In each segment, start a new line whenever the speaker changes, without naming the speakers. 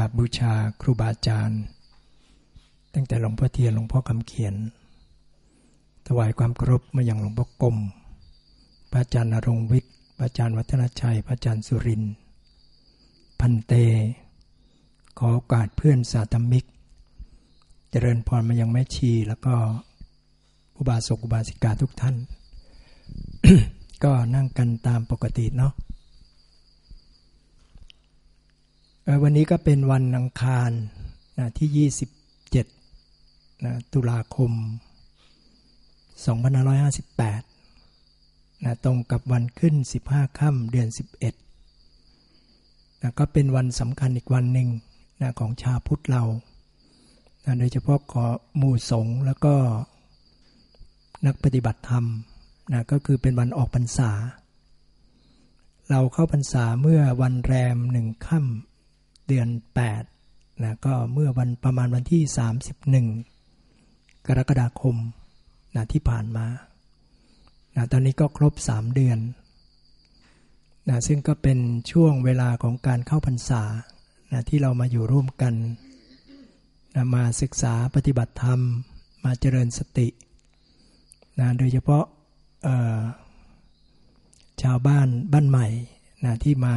กราบบูชาครูบาอาจารย์ ตั้งแต่หลวงพ่อเทียนหลวงพ่อคำเขียน ถวายความเคารพมาอย่างหลวงพ่อกรมพระอาจารย์นรงวิทย์พระอาจารย์วัฒนชัย พระอาจารย์สุรินพันเต ขอโอกาสเพื่อนสาธมิก เจริญพรมายังแม่ชีแล้วก็อุบาสกอุบาสิกาทุกท่าน ก็นั่งกันตามปกติเนาะ วันนี้ก็เป็นวันอังคารนะที่ 27นะตุลาคม 2558นะตรงกับวันขึ้น 15 ค่ำเดือน 11นะก็เป็นวันสำคัญอีกวันหนึ่งนะของชาพุทธเรานะโดยเฉพาะขอหมู่สงฆ์แล้วก็นักปฏิบัติธรรมนะก็คือเป็นวันออกพรรษา เราเข้าพรรษาเมื่อวันแรมหนึ่งค่ำ เดือน8นะก็เมื่อวันประมาณวันที่ 31 กรกฎาคมนะที่ผ่านมานะตอนนี้ก็ครบ 3 เดือนนะซึ่งก็เป็นช่วงเวลาของการเข้าพรรษานะที่เรามาอยู่ร่วมกันนะมาศึกษาปฏิบัติธรรม มาเจริญสตินะโดยเฉพาะชาวบ้านบ้านใหม่นะที่มา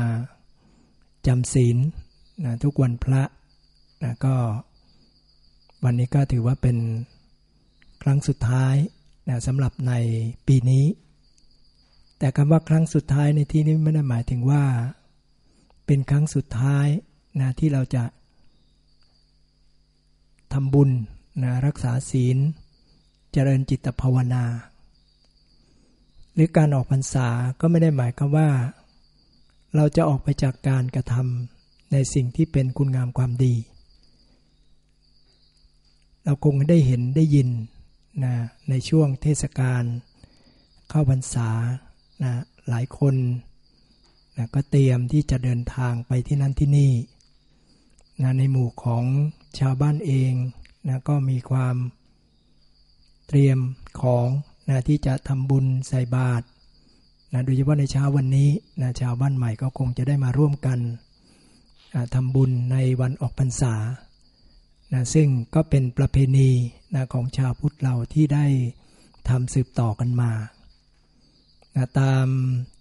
จำศีล นะทุกวันพระนะก็วันนี้ก็ถือว่าเป็นครั้งสุดท้ายนะสำหรับในปีนี้ แต่คำว่าครั้งสุดท้ายในที่นี้ไม่ได้หมายถึงว่า เป็นครั้งสุดท้ายนะที่เราจะทำบุญนะรักษาศีล เจริญจิตภาวนา หรือการออกพรรษาก็ไม่ได้หมายความว่า เราจะออกไปจากการกระทำ ในสิ่งที่เป็นคุณงามความดี เราคงได้เห็นได้ยินนะในช่วงเทศกาลเข้าพรรษานะหลายคนนะก็เตรียมที่จะเดินทางไปที่นั่นที่นี่นะในหมู่ของชาวบ้านเองนะก็มีความเตรียมของนะที่จะทำบุญใส่บาตรนะโดยเฉพาะในเช้าวันนี้นะชาวบ้านใหม่ก็คงจะได้มาร่วมกัน ทำบุญในวันออกพรรษานะซึ่งก็เป็นประเพณีนะของชาวพุทธเราที่ได้ทำสืบต่อกันมานะตาม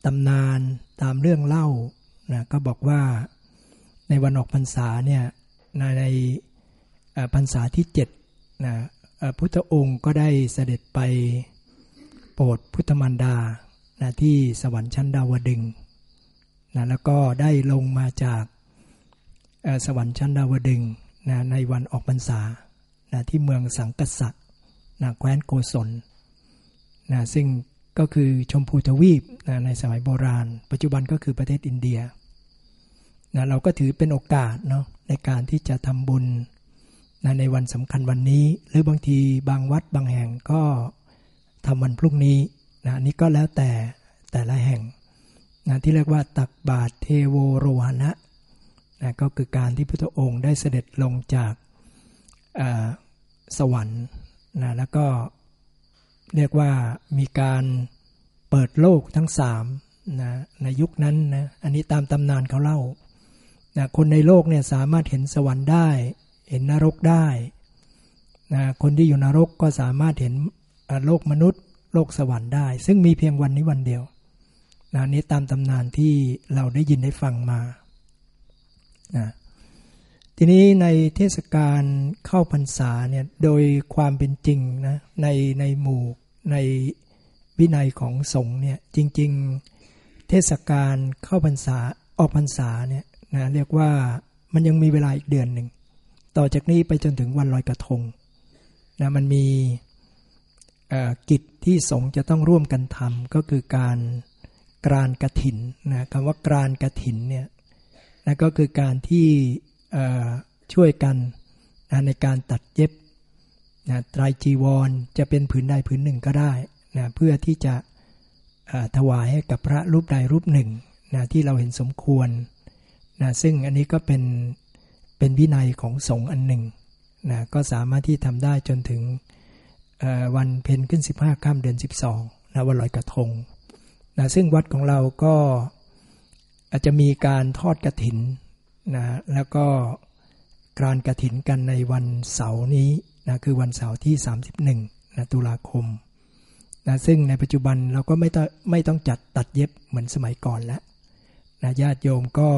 ตำนานตามเรื่องเล่านะก็บอกว่าในวันออกพรรษาเนี่ยในในพรรษาที่7นะพุทธองค์ก็ได้เสด็จไปโปรดพุทธมันดานะที่สวรรค์ชั้นดาวดึงนะแล้วก็ได้ลงมาจาก สวรรค์ชั้นดาวดึงนะในวันออกพรรษานะที่เมืองสังกษะนะแคว้นโกศลนะซึ่งก็คือชมพูทวีปนะในสมัยโบราณ ปัจจุบันก็คือประเทศอินเดียนะเราก็ถือเป็นโอกาสเนาะในการที่จะทำบุญนะในวันสำคัญวันนี้ หรือบางทีบางวัดบางแห่งก็ทำวันพรุ่งนี้นะนี่ก็แล้วแต่แต่ละแห่งนะที่เรียกว่าตักบาตรเทโวโรหณะ นะก็คือการที่พระองค์ได้เสด็จลงจากสวรรค์นะแล้วก็เรียกว่ามีการเปิดโลกทั้งสามนะในยุคนั้นนะอันนี้ตามตำนานเขาเล่านะคนในโลกเนี่ยสามารถเห็นสวรรค์ได้ เห็นนรกได้นะคนที่อยู่นรกก็สามารถเห็นโลกมนุษย์ โลกสวรรค์ได้ ซึ่งมีเพียงวันนี้วันเดียวนะนี้ตามตำนานที่เราได้ยินได้ฟังมา นะทีนี้ในเทศกาลเข้าพรรษาเนี่ยโดยความเป็นจริงนะในในหมู่ในวินัยของสงฆ์เนี่ยจริง ๆเทศกาลเข้าพรรษาออกพรรษาเนี่ยนะเรียกว่ามันยังมีเวลาอีกเดือนหนึ่ง ต่อจากนี้ไปจนถึงวันลอยกระทงนะมันมีกิจที่สงฆ์จะต้องร่วมกันทำก็คือการกรานกระถินนะคำว่ากรานกระถินเนี่ย นะก็คือการที่ช่วยกันนะในการตัดเย็บนะไตรจีวรจะเป็นผืนใดผืนหนึ่งก็ได้นะเพื่อที่จะถวายให้กับพระรูปใดรูปหนึ่งนะที่เราเห็นสมควรนะซึ่งอันนี้ก็เป็นเป็นวินัยของสงฆ์อันหนึ่งนะก็สามารถที่ทำได้จนถึงวันเพ็ญขึ้น 15ค่ำเดือน 12นะวันลอยกระทงนะซึ่งวัดของเราก็ อาจจะมีการทอดกระถินนะแล้วก็กรานกระถินกันในวันเสาร์นี้นะคือวันเสาร์ที่ 31นะตุลาคมนะซึ่งในปัจจุบันเราก็ไม่ต้องไม่ต้องจัดตัดเย็บเหมือนสมัยก่อนแล้วนะญาติโยมก็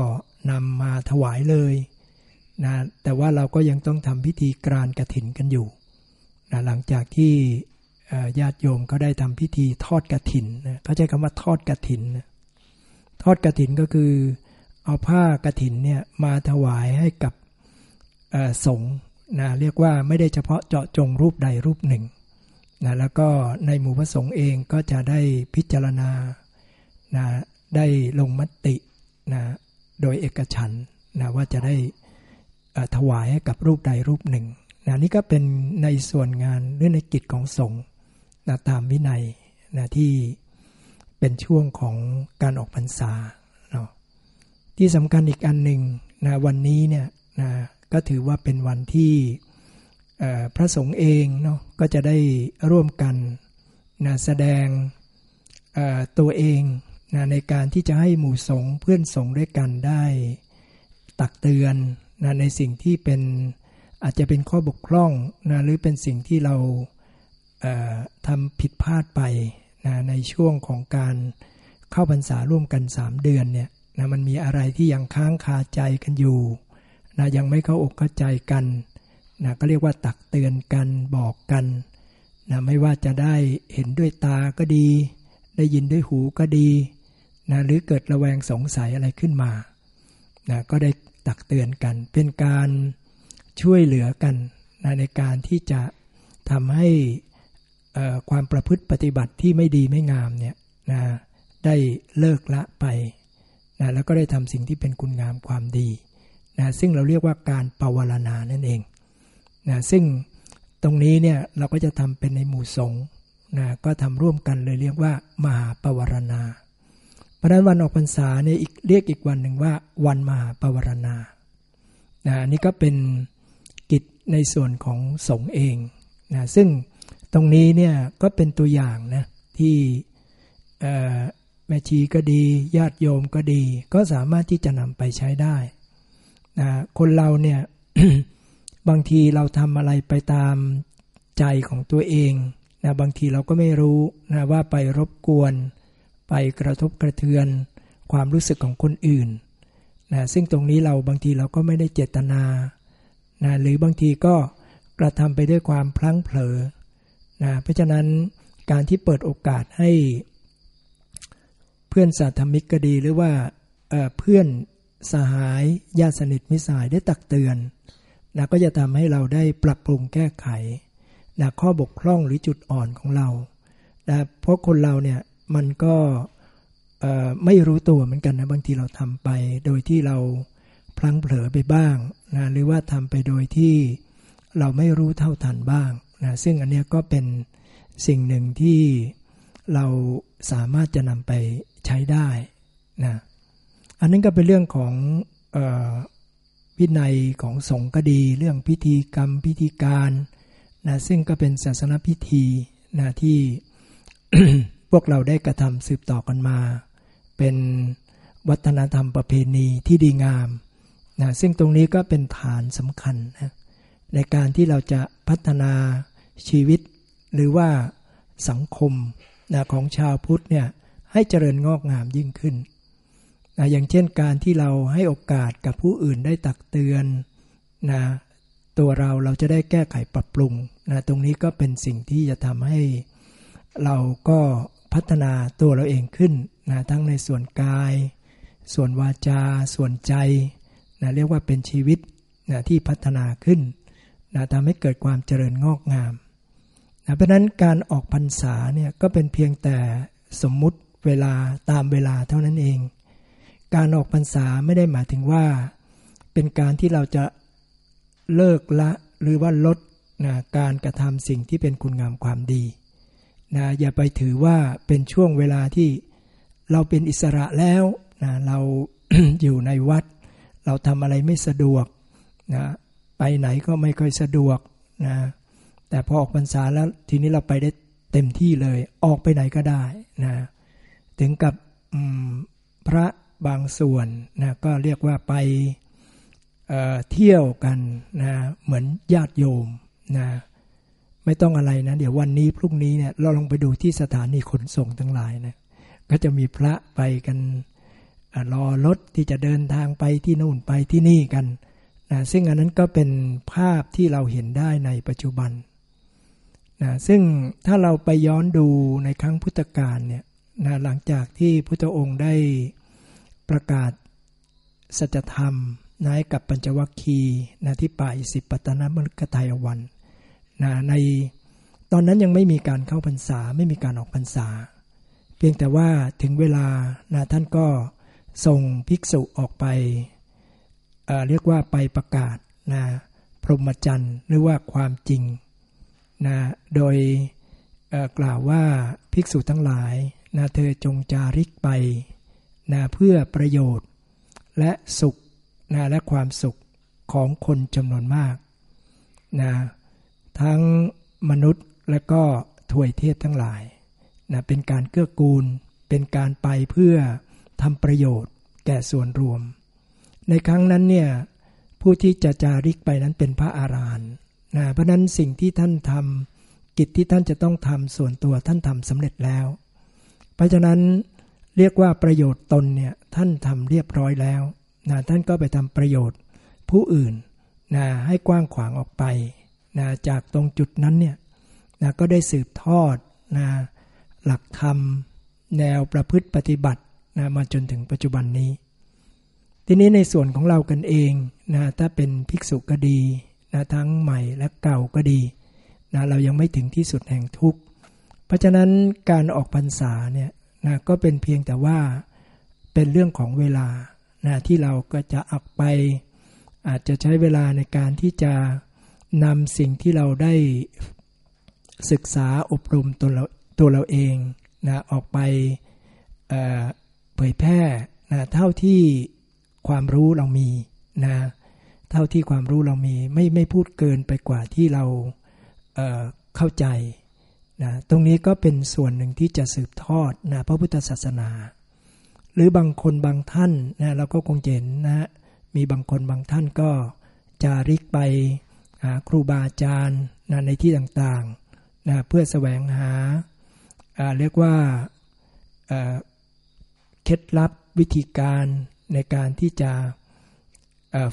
นำมาถวายเลยนะแต่ว่าเราก็ยังต้องทำพิธีกรานกระถินกันอยู่นะหลังจากที่ญาติโยมก็ได้ทำพิธีทอดกระถินนะเขาใช้คำว่าทอดกระถินนะ ทอดกระถินก็คือ เอาผ้ากระถินเนี่ยมาถวายให้กับสงฆ์นะเรียกว่าไม่ได้เฉพาะเจาะจงรูปใดรูปหนึ่งนะแล้วก็ในหมู่พระสงฆ์เองก็จะได้พิจารณานะได้ลงมตินะโดยเอกฉันนะว่าจะได้ถวายให้กับรูปใดรูปหนึ่งนะนี่ก็เป็นในส่วนงานหรือในกิจของสงฆ์นะตามวินัยนะที่ เป็นช่วงของการออกพรรษาเนาะที่สำคัญอีกอันหนึ่งนะวันนี้เนี่ยนะก็ถือว่าเป็นวันที่พระสงฆ์เองเนาะก็จะได้ร่วมกันนะแสดงตัวเองนะในการที่จะให้หมู่สงฆ์เพื่อนสงฆ์ด้วยกันได้ตักเตือนนะในสิ่งที่เป็นอาจจะเป็นข้อบกพร่องนะหรือเป็นสิ่งที่เราทำผิดพลาดไป นะในช่วงของการเข้าพรรษาร่วมกัน 3 เดือนเนี่ยนะมันมีอะไรที่ยังค้างคาใจกันอยู่นะยังไม่เข้าอกเข้าใจกันนะก็เรียกว่าตักเตือนกันบอกกันนะไม่ว่าจะได้เห็นด้วยตาก็ดี ได้ยินด้วยหูก็ดีนะหรือเกิดระแวงสงสัยอะไรขึ้นมานะก็ได้ตักเตือนกัน เป็นการช่วยเหลือกันนะในการที่จะทำให้ ความประพฤติปฏิบัติที่ไม่ดีไม่งามเนี่ยนะได้เลิกละไปนะแล้วก็ได้ทำสิ่งที่เป็นคุณงามความดีนะซึ่งเราเรียกว่าการปวารณานั่นเองนะซึ่งตรงนี้เนี่ยเราก็จะทำเป็นในหมู่สงฆ์นะก็ทำร่วมกันเลยเรียกว่า มหาปวารณาเพราะนั้นวันออกพรรษาเนี่ยเรียกอีกวันหนึ่งว่า วันมหาปวารณานะนี่ก็เป็นกิจในส่วนของสงฆ์เองนะซึ่ง ตรงนี้เนี่ยก็เป็นตัวอย่างนะที่แม่ชีก็ดี ญาติโยมก็ดี ก็สามารถที่จะนำไปใช้ได้นะคนเราเนี่ยบางทีเราทำอะไรไปตามใจของตัวเองนะบางทีเราก็ไม่รู้นะว่าไปรบกวน ไปกระทบกระเทือน ความรู้สึกของคนอื่นนะซึ่งตรงนี้เราบางทีเราก็ไม่ได้เจตนานะหรือบางทีก็กระทำไปด้วยความพลั้งเผลอ นะเพราะฉะนั้นการที่เปิดโอกาสให้เพื่อนสาธมิกก็ดีหรือว่าเเพื่อนสหายญาติสนิทมิสายได้ตักเตือนนะก็จะทำให้เราได้ปรับปรุงแก้ไขนะข้อบกพร่องหรือจุดอ่อนของเรานะเพราะคนเราเนี่ยมันก็ไม่รู้ตัวเหมือนกันนะบางทีเราทำไป โดยที่เราพลังเผลอไปบ้างนะหรือว่าทำไปโดยที่เราไม่รู้เท่าทันบ้าง นะซึ่งอันนี้ก็เป็นสิ่งหนึ่งที่เราสามารถจะนำไปใช้ได้นะอันนั้นก็เป็นเรื่องของอวินัยของสงฆ์ก็ดี เรื่องพิธีกรรมพิธีการนะซึ่งก็เป็นศาสนพิธีนะที่พวกเราได้กระทำสืบต่อกันมา เป็นวัฒนธรรมประเพณีที่ดีงามนะซึ่งตรงนี้ก็เป็นฐานสำคัญนะในการที่เราจะพัฒนา ชีวิต หรือว่าสังคมนะของชาวพุทธเนี่ยให้เจริญงอกงามยิ่งขึ้นนะอย่างเช่นการที่เราให้โอกาสกับผู้อื่นได้ตักเตือนนะตัวเราเราจะได้แก้ไขปรับปรุงนะตรงนี้ก็เป็นสิ่งที่จะทำให้เราก็พัฒนาตัวเราเองขึ้นนะทั้งในส่วนกาย ส่วนวาจา ส่วนใจนะเรียกว่าเป็นชีวิตนะที่พัฒนาขึ้นนะทำให้เกิดความเจริญงอกงาม นะเพราะนั้นการออกพรรษาเนี่ยก็เป็นเพียงแต่สมมุติเวลาตามเวลาเท่านั้นเอง การออกพรรษาไม่ได้หมายถึงว่า เป็นการที่เราจะเลิกละหรือว่าลดนะการกระทำสิ่งที่เป็นคุณงามความดีนะอย่าไปถือว่าเป็นช่วงเวลาที่เราเป็นอิสระแล้วนะเราอยู่ในวัด เราทำอะไรไม่สะดวกนะไปไหนก็ไม่ค่อยสะดวกนะ แต่พอออกพรรษาแล้วทีนี้เราไปได้เต็มที่เลย ออกไปไหนก็ได้นะถึงกับพระบางส่วนนะก็เรียกว่าไปเเที่ยวกันนะเหมือนญาติโยมนะไม่ต้องอะไรนะ เดี๋ยววันนี้พรุ่งนี้เนี่ยเราลองไปดูที่สถานีขนส่งทั้งหลายนะก็จะมีพระไปกันรอรถที่จะเดินทางไปที่นู่นไปที่นี่กันนะซึ่งอันนั้นก็เป็นภาพที่เราเห็นได้ในปัจจุบัน นะซึ่งถ้าเราไปย้อนดูในครั้งพุทธกาลเนี่ยนะหลังจากที่พุทธองค์ได้ประกาศสัจธรรมนายกับปัญจวัคคีนะที่ป่าอิสิปตนมฤคทายวันนะในตอนนั้นยังไม่มีการเข้าพรรษาไม่มีการออกพรรษา เพียงแต่ว่าถึงเวลานะท่านก็ส่งภิกษุออกไปเเรียกว่าไปประกาศนะพรหมจรรย์หรือว่าความจริง นะโดยกล่าวว่าภิกษุทั้งหลายนะเธอจงจาริกไปนะเพื่อประโยชน์ และสุขนะและความสุขของคนจำนวนมากนะทั้งมนุษย์และก็ถวยเทพทั้งหลายนะเป็นการเกื้อกูล เป็นการไปเพื่อทำประโยชน์แก่ส่วนรวม ในครั้งนั้นเนี่ยผู้ที่จะจาริกไปนั้นเป็นพระอาราน นะเพราะนั้นสิ่งที่ท่านทำกิจที่ท่านจะต้องทำส่วนตัวท่านทำสำเร็จแล้ว เพราะฉะนั้นเรียกว่าประโยชน์ตนเนี่ยท่านทำเรียบร้อยแล้วนะท่านก็ไปทำประโยชน์ผู้อื่นนะให้กว้างขวางออกไปนะจากตรงจุดนั้นเนี่ยนะก็ได้สืบทอดนะหลักธรรม แนวประพฤติปฏิบัตินะมาจนถึงปัจจุบันนี้ ทีนี้ในส่วนของเรากันเองนะถ้าเป็นภิกษุก็ดี นะทั้งใหม่และเก่าก็ดีนะเรายังไม่ถึงที่สุดแห่งทุกข์ เพราะฉะนั้นการออกพรรษาเนี่ยนะก็เป็นเพียงแต่ว่าเป็นเรื่องของเวลานะที่เราก็จะออกไป อาจจะใช้เวลาในการที่จะนำสิ่งที่เราได้ศึกษาอบรมตัวเราตัวเราเองนะออกไปเเผยแพร่นะเท่าที่ความรู้เรามีนะ เท่าที่ความรู้เรามีไม่ไม่พูดเกินไปกว่าที่เราเเข้าใจนะตรงนี้ก็เป็นส่วนหนึ่งที่จะสืบทอดนะพระพุทธศาสนา หรือบางคนบางท่านนะเราก็คงเห็นนะมีบางคนบางท่านก็จาริกไปหาครูบาอาจารย์นะในที่ต่างๆนะเพื่อแสวงหาเรียกว่าเคล็ดลับวิธีการในการที่จะ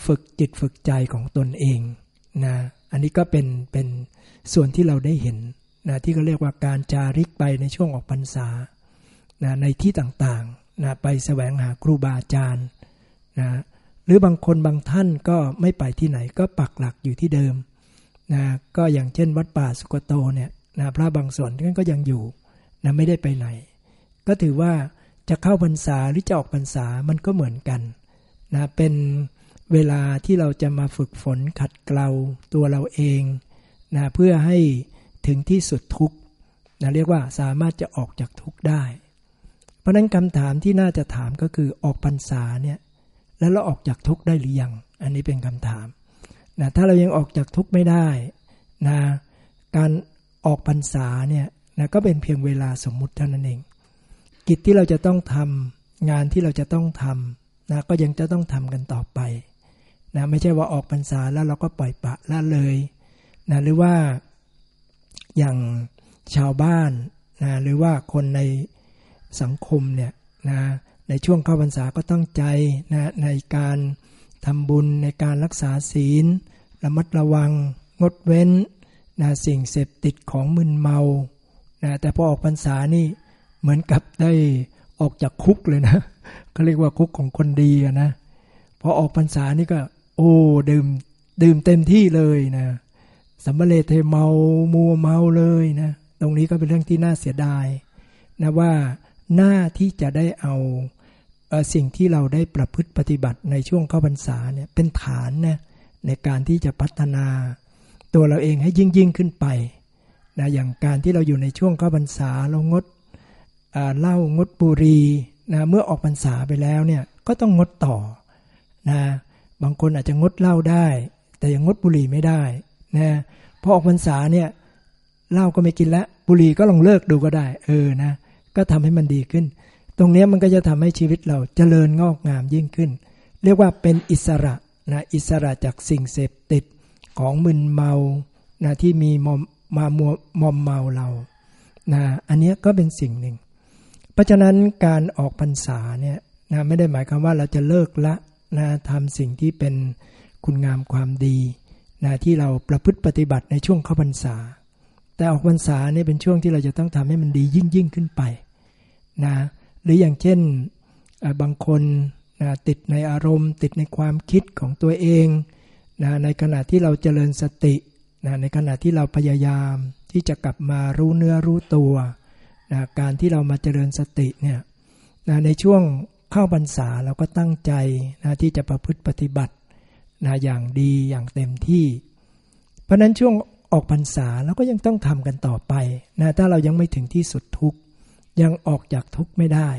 ฝึกจิตฝึกใจของตนเองนะอันนี้ก็เป็นเป็นส่วนที่เราได้เห็นนะที่เขาเรียกว่าการจาริกไปในช่วงออกพรรษานะในที่ต่างๆนะไปแสวงหาครูบาอาจารย์นะหรือบางคนบางท่านก็ไม่ไปที่ไหนก็ปักหลักอยู่ที่เดิมนะก็อย่างเช่นวัดป่าสุกโตเนี่ยนะพระบางส่วนท่านก็ยังอยู่นะไม่ได้ไปไหน ก็ถือว่าจะเข้าพรรษาหรือจะออกพรรษามันก็เหมือนกันนะเป็น เวลาที่เราจะมาฝึกฝนขัดเกลาตัวเราเองนะเพื่อให้ถึงที่สุดทุกนะเรียกว่าสามารถจะออกจากทุกได้ เพราะนั้นคำถามที่น่าจะถามก็คือออกพรรษาเนี่ยแล้วเราออกจากทุกได้หรือยัง อันนี้เป็นคำถามนะถ้าเรายังออกจากทุกไม่ได้นะการออกพรรษาเนี่ยนะก็เป็นเพียงเวลาสมมุติเท่านั้นเอง กิจที่เราจะต้องทำงานที่เราจะต้องทำนะก็ยังจะต้องทำกันต่อไป นะไม่ใช่ว่าออกพรรษาแล้วเราก็ปล่อยปะละเลยนะหรือว่าอย่างชาวบ้านนะหรือว่าคนในสังคมเนี่ยนะในช่วงเข้าพรรษาก็ตั้งใจนะในการทำบุญในการรักษาศีล ระมัดระวังงดเว้นนะสิ่งเสพติดของมึนเมานะแต่พอออกพรรษานี่เหมือนกับได้ออกจากคุกเลยนะเขาเรียกว่าคุกของคนดีนะพอออกพรรษานี่ก็ โอ้ดื่มดื่มเต็มที่เลยนะสัมเบเลเทเมามัวเมาเลยนะตรงนี้ก็เป็นเรื่องที่น่าเสียดายนะว่าหน้าที่จะได้เอาสิ่งที่เราได้ประพฤติปฏิบัติในช่วงเข้าพรรษาเนี่ยเป็นฐานนะในการที่จะพัฒนา ตัวเราเองให้ยิ่งยิ่งขึ้นไปนะอย่างการที่เราอยู่ในช่วงเข้าพรรษาเรางดเหล้างดบุรีนะเมื่อออกพรรษาไปแล้วเนี่ยก็ต้องงดต่อนะ บางคนอาจจะงดเหล้าได้ แต่ยังงดบุหรี่ไม่ได้นะพอออกพรรษาเนี่ยเหล้าก็ไม่กินล้วบุหรี่ก็ลองเลิกดูก็ได้ เออนะ ก็ทำให้มันดีขึ้น ตรงนี้มันก็จะทำให้ชีวิตเราเจริญงอกงามยิ่งขึ้น เรียกว่าเป็นอิสระนะอิสระจากสิ่งเสพติดของมึนเมานะที่มีมอมมามัวมอมเมาเรานะอันนี้ก็เป็นสิ่งหนึ่ง เพราะฉะนั้นการออกพรรษาเนี่ยนะไม่ได้หมายความว่าเราจะเลิกละ นะทำสิ่งที่เป็นคุณงามความดีนะที่เราประพฤติปฏิบัติในช่วงเข้าพรรษา แต่ออกพรรษาเนี่ยเป็นช่วงที่เราจะต้องทำให้มันดียิ่งยิ่งขึ้นไปนะหรืออย่างเช่นบางคนนะติดในอารมณ์ ติดในความคิดของตัวเองนะในขณะที่เราเจริญสตินะในขณะที่เราพยายามที่จะกลับมารู้เนื้อรู้ตัวนะการที่เรามาเจริญสติเนี่ยนะในช่วง เข้าพรรษาเราก็ตั้งใจนะที่จะประพฤติปฏิบัตินะอย่างดีอย่างเต็มที่ เพราะนั้นช่วงออกพรรษาเราก็ยังต้องทำกันต่อไปนะถ้าเรายังไม่ถึงที่สุดทุกยังออกจากทุกไม่ได้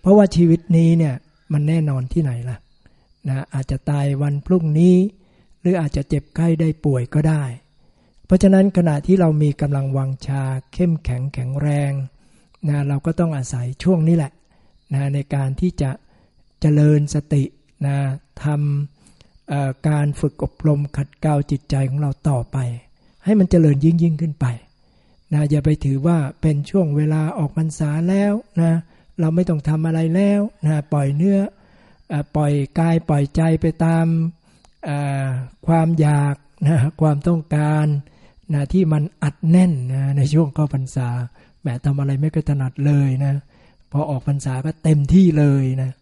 เพราะว่าชีวิตนี้เนี่ยมันแน่นอนที่ไหนล่ะนะอาจจะตายวันพรุ่งนี้ หรืออาจจะเจ็บไข้ได้ป่วยก็ได้ เพราะฉะนั้นขณะที่เรามีกำลังวังชาเข้มแข็งแข็งแรงนะเราก็ต้องอาศัยช่วงนี้แหละ นะในการที่จะเจริญสตินะทำการฝึกอบรมขัดเกลาจิตใจของเราต่อไป ให้มันเจริญยิ่งยิ่งขึ้นไปนะอย่าไปถือว่าเป็นช่วงเวลาออกพรรษาแล้วนะเราไม่ต้องทำอะไรแล้วนะปล่อยเนื้ออปล่อยกายปล่อยใจไปตามความอยากนะความต้องการนะที่มันอัดแน่นนะในช่วงเข้าพรรษาแหมทำอะไรไม่ก็ถนัดเลยนะ พอออกพรรษาก็เต็มที่เลยนะ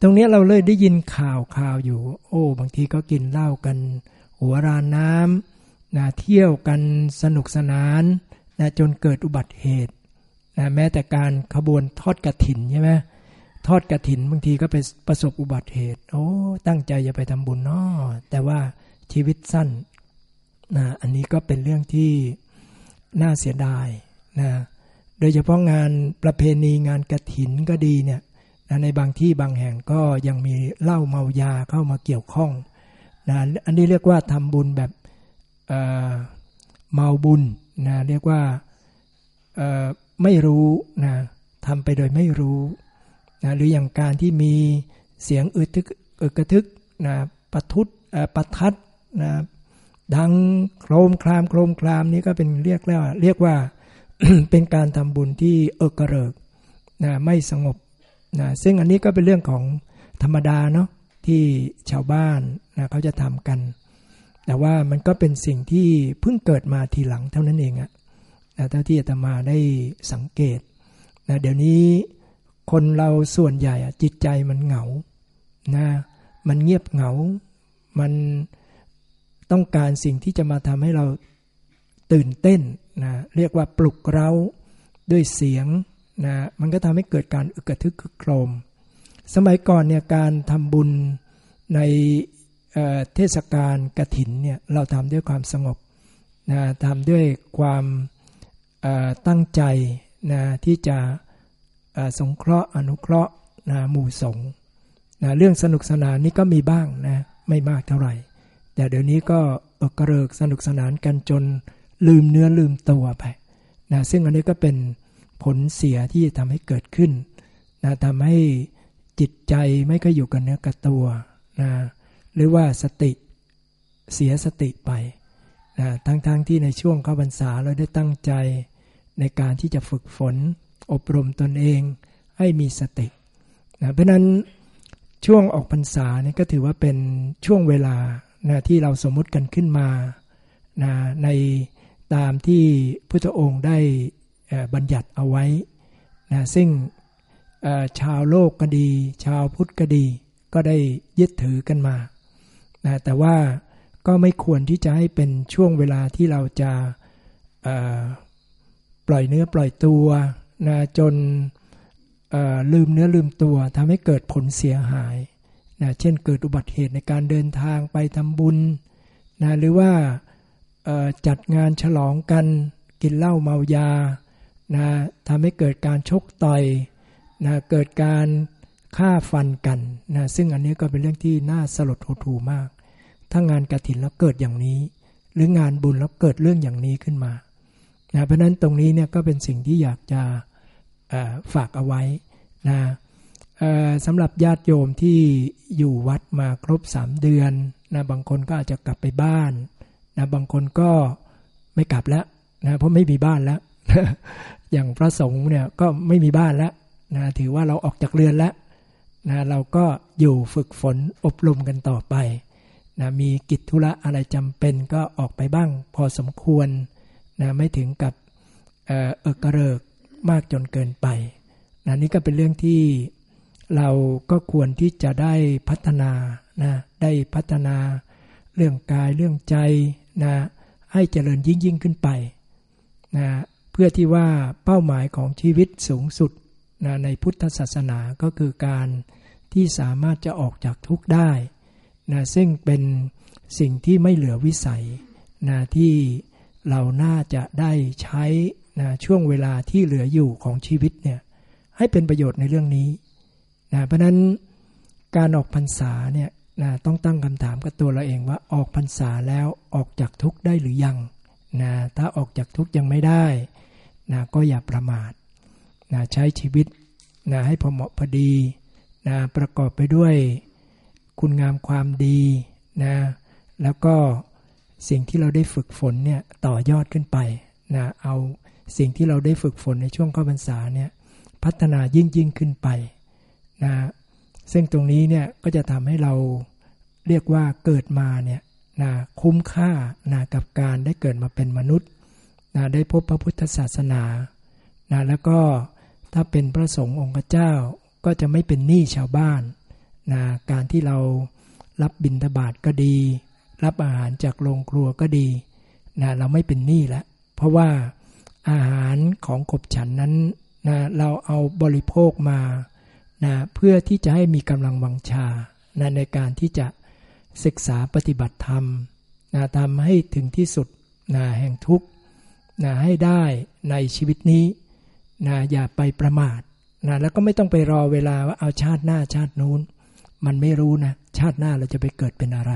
ตรงนี้เราเลยได้ยินข่าวข่าวอยู่ โอ้ บางทีก็กินเหล้ากัน หัวรานน้ำนะเที่ยวกันสนุกสนานนะจนเกิดอุบัติเหตุนะแม้แต่การขบวนทอดกระถินใช่ไหมทอดกระถินบางทีก็ไปประสบอุบัติเหตุ โอ้ ตั้งใจจะไปทำบุญนาะแต่ว่าชีวิตสั้นนะอันนี้ก็เป็นเรื่องที่น่าเสียดายนะ โดยเฉพาะงานประเพณีงานกระถินก็ดีเนี่ยในบางที่บางแห่งก็ยังมีเหล้าเมายาเข้ามาเกี่ยวข้องนะอันนี้เรียกว่าทำบุญแบบเเมาบุญนะเรียกว่าไม่รู้นะทำไปโดยไม่รู้นะหรืออย่างการที่มีเสียงอึดทึกอึกระทึกนะปะทุดปะทัดนะดังโครมครามโครมครามนี้ก็เป็นเรียกแล้วเรียกว่า เป็นการทำบุญที่เอกระเริกนะไม่สงบนะซึ่งอันนี้ก็เป็นเรื่องของธรรมดาเนาะที่ชาวบ้านนะเขาจะทำกัน แต่ว่ามันก็เป็นสิ่งที่เพิ่งเกิดมาทีหลังเท่านั้นเองอะนะเท่าที่อาตมาได้สังเกตนะเดี๋ยวนี้คนเราส่วนใหญ่จิตใจมันเหงานะมันเงียบเหงา มันต้องการสิ่งที่จะมาทำให้เราตื่นเต้น นะเรียกว่าปลุกเร้าด้วยเสียงนะมันก็ทำให้เกิดการอึกระทึกคึกโครม สมัยก่อนเนี่ยการทำบุญในเทศกาลกระถินเนี่ยเราทำด้วยความสงบนะทำด้วยความตั้งใจนะที่จะสงเคราะห์อนุเคราะห์นะหมู่สงนะเรื่องสนุกสนานนี่ก็มีบ้างนะไม่มากเท่าไหร่ แต่เดี๋ยวนี้ก็เอกเริกสนุกสนานกันจน ลืมเนื้อลืมตัวไปนะซึ่งอันนี้ก็เป็นผลเสียที่ทำให้เกิดขึ้นนะทำให้จิตใจไม่ก็อยู่กับเนื้อกับตัวนะหรือว่าสติเสียสติไปนะทั้งๆทที่ในช่วงเข้าพรรษาเราได้ตั้งใจในการที่จะฝึกฝน อบรมตนเองให้มีสตินะเพราะนั้นช่วงออกพรรษานี่ก็ถือว่าเป็นช่วงเวลานะที่เราสมมติกันขึ้นมานะใน ตามที่พุทธองค์ได้บัญญัติเอาไว้นะซึ่งชาวโลกก็ดี ชาวพุทธก็ดี ก็ได้ยึดถือกันมานะแต่ว่าก็ไม่ควรที่จะให้เป็นช่วงเวลาที่เราจะปล่อยเนื้อปล่อยตัวนะจนลืมเนื้อลืมตัวทำให้เกิดผลเสียหายนะเช่นเกิดอุบัติเหตุในการเดินทางไปทำบุญนะหรือว่า จัดงานฉลองกันกินเหล้าเมายานะทำให้เกิดการชกต่อยนะเกิดการฆ่าฟันกันนะซึ่งอันนี้ก็เป็นเรื่องที่น่าสลดหดหูมาก ถ้างานกระถินแล้วเกิดอย่างนี้ หรืองานบุญแล้วเกิดเรื่องอย่างนี้ขึ้นมานะเพราะนั้นตรงนี้เนี่ยก็เป็นสิ่งที่อยากจะฝากเอาไว้นะสำหรับญาติโยมที่อยู่วัดมาครบสามเดือนนะบางคนก็อาจจะกลับไปบ้าน นะบางคนก็ไม่กลับแล้วนะเพราะไม่มีบ้านแล้วอย่างพระสงฆ์เนี่ยก็ไม่มีบ้านแล้วนะถือว่าเราออกจากเรือนแล้วนะเราก็อยู่ฝึกฝนอบรมกันต่อไปนะมีกิจธุระอะไรจำเป็นก็ออกไปบ้าง พอสมควรนะไม่ถึงกับเออกระเริกมากจนเกินไปนะนี่ก็เป็นเรื่องที่เราก็ควรที่จะได้พัฒนานะได้พัฒนาเรื่องกายเรื่องใจ นะให้เจริญยิ่งยิ่งขึ้นไปนะเพื่อที่ว่าเป้าหมายของชีวิตสูงสุดนะในพุทธศาสนาก็คือการที่สามารถจะออกจากทุกข์ได้นะซึ่งเป็นสิ่งที่ไม่เหลือวิสัยนะที่เราน่าจะได้ใช้นะช่วงเวลาที่เหลืออยู่ของชีวิตเนี่ยให้เป็นประโยชน์ในเรื่องนี้นะเพราะนั้นการออกพรรษาเนี่ย นะต้องตั้งคำถามกับตัวเราเองว่าออกพรรษาแล้วออกจากทุกข์ได้หรือยังนะถ้าออกจากทุกข์ยังไม่ได้นะก็อย่าประมาทนะใช้ชีวิตนะให้พอเหมาะพอดีนะประกอบไปด้วยคุณงามความดีนะแล้วก็สิ่งที่เราได้ฝึกฝนเนี่ยต่อยอดขึ้นไปนะเอาสิ่งที่เราได้ฝึกฝนในช่วงเข้าพรรษาเนี่ยพัฒนายิ่งยิ่งขึ้นไปนะ ซึ่งตรงนี้เนี่ยก็จะทำให้เราเรียกว่าเกิดมาเนี่ยนะคุ้มค่านะกับการได้เกิดมาเป็นมนุษย์นะได้พบพระพุทธศาสนานะแล้วก็ถ้าเป็นพระสงฆ์องค์เจ้าก็จะไม่เป็นหนี้ชาวบ้านนะการที่เรารับบิณฑบาตก็ดี รับอาหารจากโรงครัวก็ดีนะเราไม่เป็นหนี้แล้วเพราะว่าอาหารของขบฉันนั้นนะเราเอาบริโภคมา นะเพื่อที่จะให้มีกำลังวังชานะในการที่จะศึกษาปฏิบัติธรรมนะทำให้ถึงที่สุดนะแห่งทุกขนะให้ได้ในชีวิตนี้นะอย่าไปประมาทนะแล้วก็ไม่ต้องไปรอเวลาว่าเอาชาติหน้าชาตินู้น มันไม่รู้นะ ชาติหน้าเราจะไปเกิดเป็นอะไร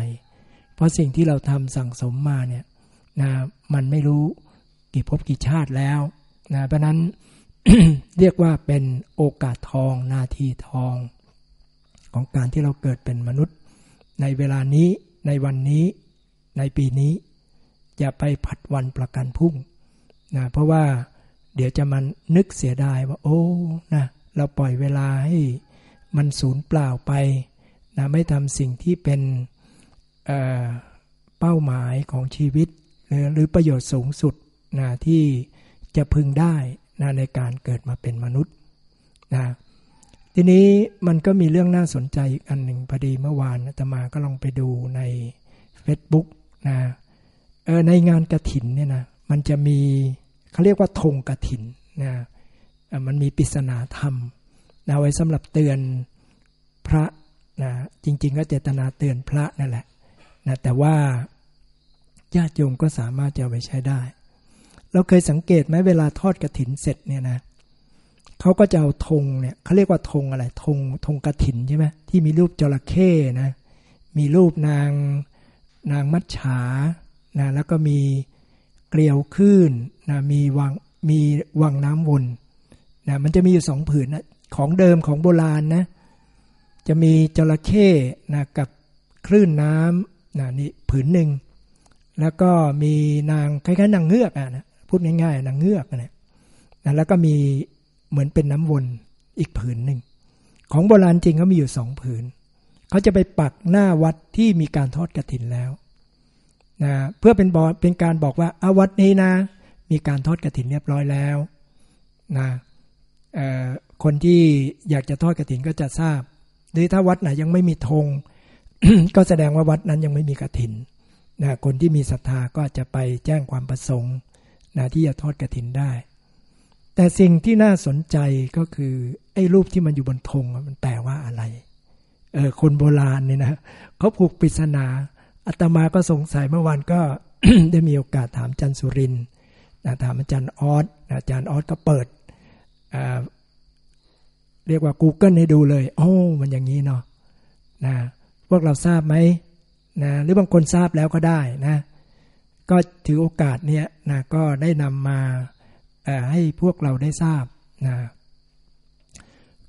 เพราะสิ่งที่เราทำสั่งสมมาเนี่ยนะมันไม่รู้กี่ภพกี่ชาติแล้วนะเพราะนั้น เรียกว่าเป็นโอกาสทองนาทีทอง ของการที่เราเกิดเป็นมนุษย์ ในเวลานี้ในวันนี้ในปีนี้อย่าไปผัดวันประกันพรุ่งนะเพราะว่าเดี๋ยวจะมันนึกเสียดายว่า โอ้นะเราปล่อยเวลาให้มันสูญเปล่าไปนะไม่ทำสิ่งที่เป็นเเป้าหมายของชีวิต หรือประโยชน์สูงสุดนะที่จะพึงได้ นะในการเกิดมาเป็นมนุษย์นะทีนี้มันก็มีเรื่องน่าสนใจอีกอันหนึ่งพอดีเมื่อวานอาตมาก็ลองไปดูใน Facebook นะเออในงานกระถินเนี่ยนะมันจะมีเขาเรียกว่าธงกระถินนะมันมีปริศนาธรรมนะไว้สำหรับเตือนพระนะจริง ๆ ก็เจตนาเตือนพระนั่นแหละนะแต่ว่าญาติโยมก็สามารถจะเอาไปใช้ได้ เราเคยสังเกตไหมเวลาทอดกระถินเสร็จเนี่ยนะเขาก็จะเอาธงเนี่ยเขาเรียกว่าธงอะไรธงธงกระถินใช่ไหมที่มีรูปจระเข้นะ มีรูปนางนางมัจฉานะแล้วก็มีเกลียวคลื่นนะมีวังมีวังน้ำวนนะมันจะมีอยู่สองผืนนะของเดิมของโบราณนะจะมีจระเข้นะกับคลื่นน้ำนะนี่ผืนหนึ่งแล้วก็มีนางคล้ายๆนางเงือกอะนะ พูดง่ายๆนางเงือกนี่ยนะแล้วก็มีเหมือนเป็นน้ำวนอีกผืนหนึ่ง ของโบราณจริงเขามีอยู่สองผืน เขาจะไปปักหน้าวัดที่มีการทอดกระถินแล้วนะเพื่อเป็นบอเป็นการบอกว่าอาวัดนี้นะ มีการทอดกระถินเรียบร้อยแล้วนะคนที่อยากจะทอดกระถินก็จะทราบ หรือถ้าวัดไหนยังไม่มีธงก็แสดงว่าวัดนั้นยังไม่มีกระถินนะคนที่มีศรัทธาก็จะไปแจ้งความประสงค์ นะที่จะทอดกระถินได้ แต่สิ่งที่น่าสนใจก็คือไอ้รูปที่มันอยู่บนธงมันแปลว่าอะไรเออคนโบราณเนี่ยนะเขาผูกปริศนาอาตมาก็สงสัยเมื่อวานก็ได้มีโอกาสถามจันสุรินนะถามอาจารย์ออสอาจารย์ออสก็เปิดเรียกว่า Google ให้ดูเลย โอ้ มันอย่างนี้เนาะนะพวกเราทราบไหมนะหรือบางคนทราบแล้วก็ได้นะ ก็ถือโอกาสเนี้ยนะก็ได้นำมาให้พวกเราได้ทราบนะ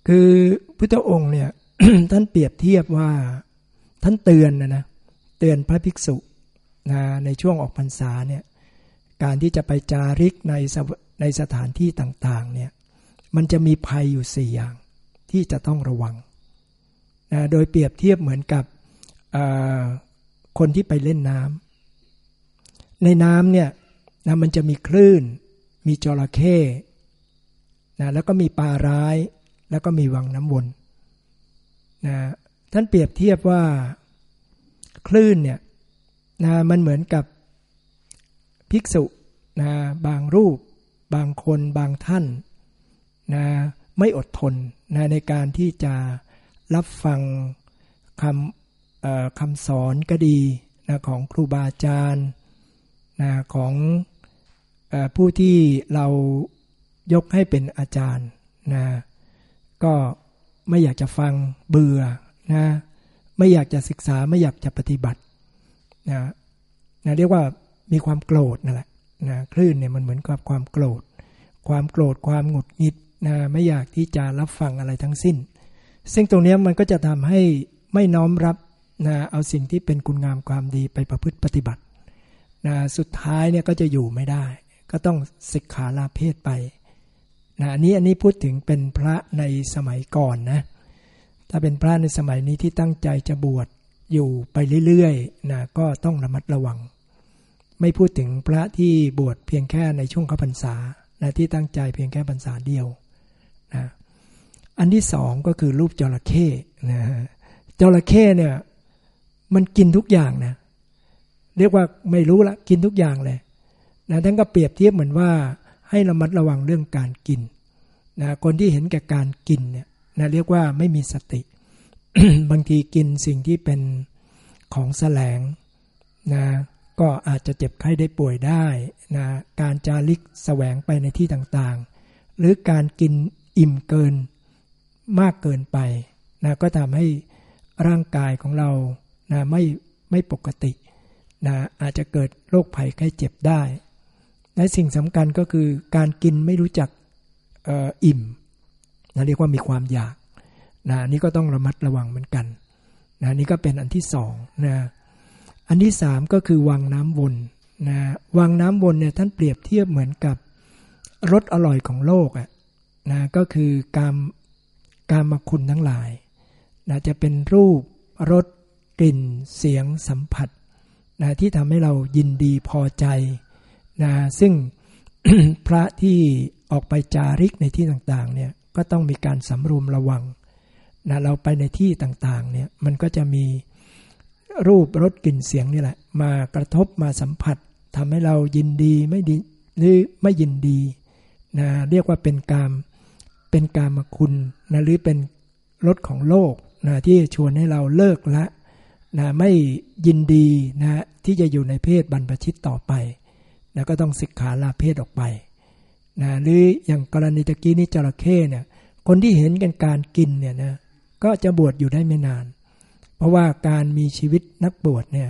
คือพุทธองค์เนี่ยท่านเปรียบเทียบว่าท่านเตือนนะนะเตือนพระภิกษุนะในช่วงออกพรรษาเนี่ยการที่จะไปจาริกในในสถานที่ต่างๆเนี่ยมันจะมีภัยอยู่สี่อย่างที่จะต้องระวังนะโดยเปรียบเทียบเหมือนกับคนที่ไปเล่นน้ำ ในน้ำเนี่ยนะมันจะมีคลื่น มีจระเข้นะแล้วก็มีปลาร้าย แล้วก็มีวังน้ำวนนะท่านเปรียบเทียบว่าคลื่นเนี่ยนะมันเหมือนกับภิกษุนะบางรูป บางคนบางท่านนะไม่อดทนนะในการที่จะรับฟังคำคำสอนก็ดีนะของครูบาอาจารย์ นะของอผู้ที่เรายกให้เป็นอาจารย์นะก็ไม่อยากจะฟังเบื่อนะไม่อยากจะศึกษาไม่อยากจะปฏิบัตินะนะเรียกว่ามีความโกรธนั่นแหละนะคลื่นเนี่ยมันเหมือนกับความโกรธ ความโกรธความหงุดหงิดนะไม่อยากที่จะรับฟังอะไรทั้งสิ้น ซึ่งตรงนี้มันก็จะทำให้ไม่น้อมรับนะเอาสิ่งที่เป็นคุณงามความดีไปประพฤติปฏิบัติ นะสุดท้ายเนี่ยก็จะอยู่ไม่ได้ ก็ต้องศึกขาลาเพศไปนะอันนี้อันนี้พูดถึงเป็นพระในสมัยก่อนนะ ถ้าเป็นพระในสมัยนี้ที่ตั้งใจจะบวชอยู่ไปเรื่อยๆนะก็ต้องระมัดระวัง ไม่พูดถึงพระที่บวชเพียงแค่ในช่วงข้าพรรษานะที่ตั้งใจเพียงแค่พรรษาเดียวนะอันที่สองก็คือรูปจระเข้นะจระเข้เนี่ยมันกินทุกอย่างนะ เรียกว่าไม่รู้ละกินทุกอย่างเลยนะท่านก็เปรียบเทียบเหมือนว่าให้ระมัดระวังเรื่องการกินนะคนที่เห็นแก่การกินเนี่ยนะเรียกว่าไม่มีสติ บางทีกินสิ่งที่เป็นของแสลงนะก็อาจจะเจ็บไข้ได้ป่วยได้นะการจาริกแสวงไปในที่ต่างๆ หรือการกินอิ่มเกินมากเกินไปนะก็ทำให้ร่างกายของเรานะไม่ไม่ปกติ นะอาจจะเกิดโรคภัยไข้เจ็บได้ และสิ่งสำคัญก็คือการกินไม่รู้จักออิ่มนะเรียกว่ามีความอยากนะนี่ก็ต้องระมัดระวังเหมือนกันนะนี่ก็เป็นอันที่สองนะอันที่สามก็คือวังน้ำวนนะวังน้ำวนเนี่ยท่านเปรียบเทียบเหมือนกับรสอร่อยของโลกอะนะก็คือการการมาคุณทั้งหลายนะจะเป็นรูปรสกลิ่น เสียงสัมผัส นะที่ทำให้เรายินดีพอใจนะซึ่งพระที่ออกไปจาริกในที่ต่างๆเนี่ยก็ต้องมีการสำรวมระวังนะเราไปในที่ต่างๆเนี่ยมันก็จะมีรูปรสกลิ่นเสียงนี่แหละ มากระทบมาสัมผัสทำให้เรายินดีไม่ดีหรือไม่ยินดีนะเรียกว่าเป็นกามเป็นกามคุณนะหรือเป็นรสของโลกนะที่ชวนให้เราเลิกละ นะไม่ยินดีนะที่จะอยู่ในเพศบรรพชิตต่อไปนะก็ต้องสิกขาลาเพศออกไปนะหรืออย่างกรณีตะกี้นี้จระเข้เนี่ยคนที่เห็นกันการกินเนี่ยนะก็จะบวชอยู่ได้ไม่นาน เพราะว่าการมีชีวิตนักบวชเนี่ย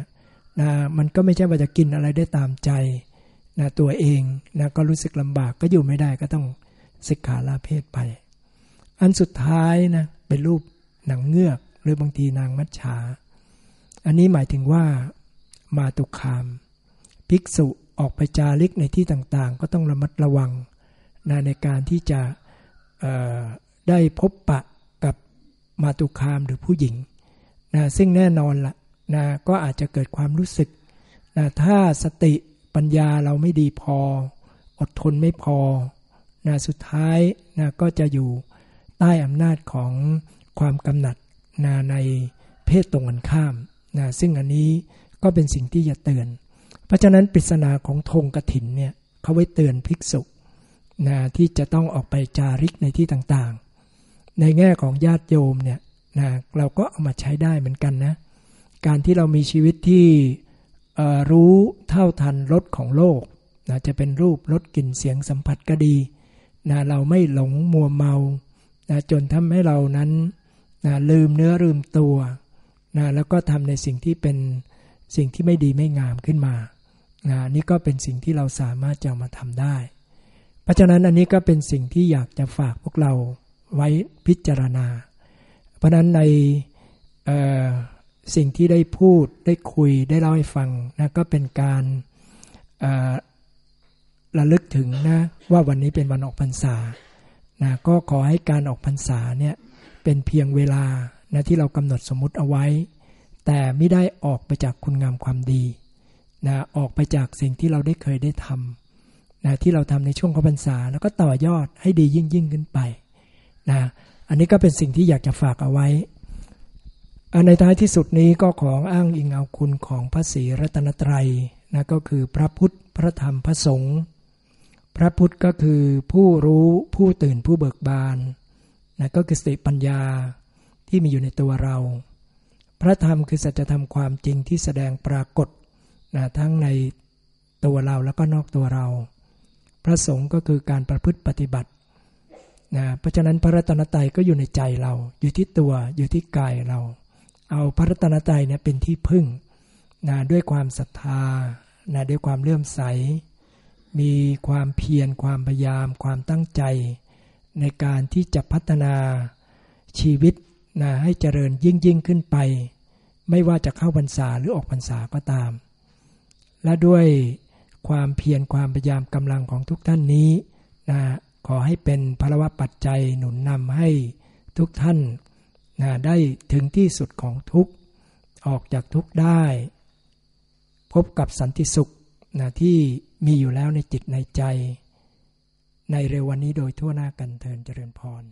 นะมันก็ไม่ใช่ว่าจะกินอะไรได้ตามใจนะตัวเองนะก็รู้สึกลำบากก็อยู่ไม่ได้ก็ต้องสิกขาลาเพศไป อันสุดท้ายนะเป็นรูปหนังเงือกหรือบางทีนางมัจฉา อันนี้หมายถึงว่ามาตุคาม ภิกษุออกไปจาริกในที่ต่างๆ ก็ต้องระมัดระวังนะในการที่จะได้พบปะกับมาตุคามหรือผู้หญิงนะซึ่งแน่นอนละนะก็อาจจะเกิดความรู้สึกนะถ้าสติปัญญาเราไม่ดีพอ อดทนไม่พอนะสุดท้ายนะก็จะอยู่ใต้อำนาจของความกำหนัดนะในเพศตรงกันข้าม นะซึ่งอันนี้ก็เป็นสิ่งที่จะเตือน เพราะฉะนั้นปริศนาของธงกระถินเนี่ยเขาไว้เตือนภิกษุนะที่จะต้องออกไปจาริกในที่ต่างๆ ในแง่ของญาติโยมเนี่ยนะเราก็เอามาใช้ได้เหมือนกันนะ การที่เรามีชีวิตที่รู้เท่าทันรสของโลกนะจะเป็นรูปรสกลิ่นเสียงสัมผัสก็ดีนะเราไม่หลงมัวเมานะจนทำให้เรานั้นนะลืมเนื้อลืมตัว นะแล้วก็ทำในสิ่งที่เป็นสิ่งที่ไม่ดีไม่งามขึ้นมานะนี่ก็เป็นสิ่งที่เราสามารถจะมาทำได้ เพราะฉะนั้นอันนี้ก็เป็นสิ่งที่อยากจะฝากพวกเราไว้พิจารณา เพราะนั้นในสิ่งที่ได้พูดได้คุยได้เล่าให้ฟังนะก็เป็นการระลึกถึงนะว่าวันนี้เป็นวันออกพรรษานะก็ขอให้การออกพรรษาเนี่ยเป็นเพียงเวลา นะที่เรากำหนดสมมุติเอาไว้ แต่ไม่ได้ออกไปจากคุณงามความดีนะออกไปจากสิ่งที่เราได้เคยได้ทำนะที่เราทำในช่วงขอพรรษา แล้วก็ต่อยอดให้ดียิ่งยิ่งขึ้นไปนะอันนี้ก็เป็นสิ่งที่อยากจะฝากเอาไว้ในท้ายที่สุดนี้ก็ของอ้างอิงเอาคุณของพระศรีรัตนตรัยนะก็คือพระพุทธพระธรรมพระสงฆ์พระพุทธก็คือผู้รู้ผู้ตื่นผู้เบิกบานนะก็คือสติปัญญา ที่มีอยู่ในตัวเรา พระธรรมคือสัจธรรมความจริงที่แสดงปรากฏนะทั้งในตัวเราแล้วก็นอกตัวเรา พระสงฆ์ก็คือการประพฤติปฏิบัตินะเพราะฉะนั้นพระรัตนตรัยก็อยู่ในใจเรา อยู่ที่ตัวอยู่ที่กายเรา เอาพระรัตนตรัยเนี่ยเป็นที่พึ่งนะด้วยความศรัทธานะด้วยความเลื่อมใส มีความเพียรความพยายาม ความตั้งใจ ในการที่จะพัฒนาชีวิต นะให้เจริญยิ่งยิ่งขึ้นไป ไม่ว่าจะเข้าพรรษาหรือออกพรรษาก็ตาม และด้วยความเพียรความพยายามกำลังของทุกท่านนี้นะขอให้เป็นพลวะปัจจัยหนุนนำให้ทุกท่านนะได้ถึงที่สุดของทุกออกจากทุกได้ พบกับสันติสุขนะที่มีอยู่แล้วในจิตในใจ ในเร็ววันนี้โดยทั่วหน้ากันเทินเจริญพร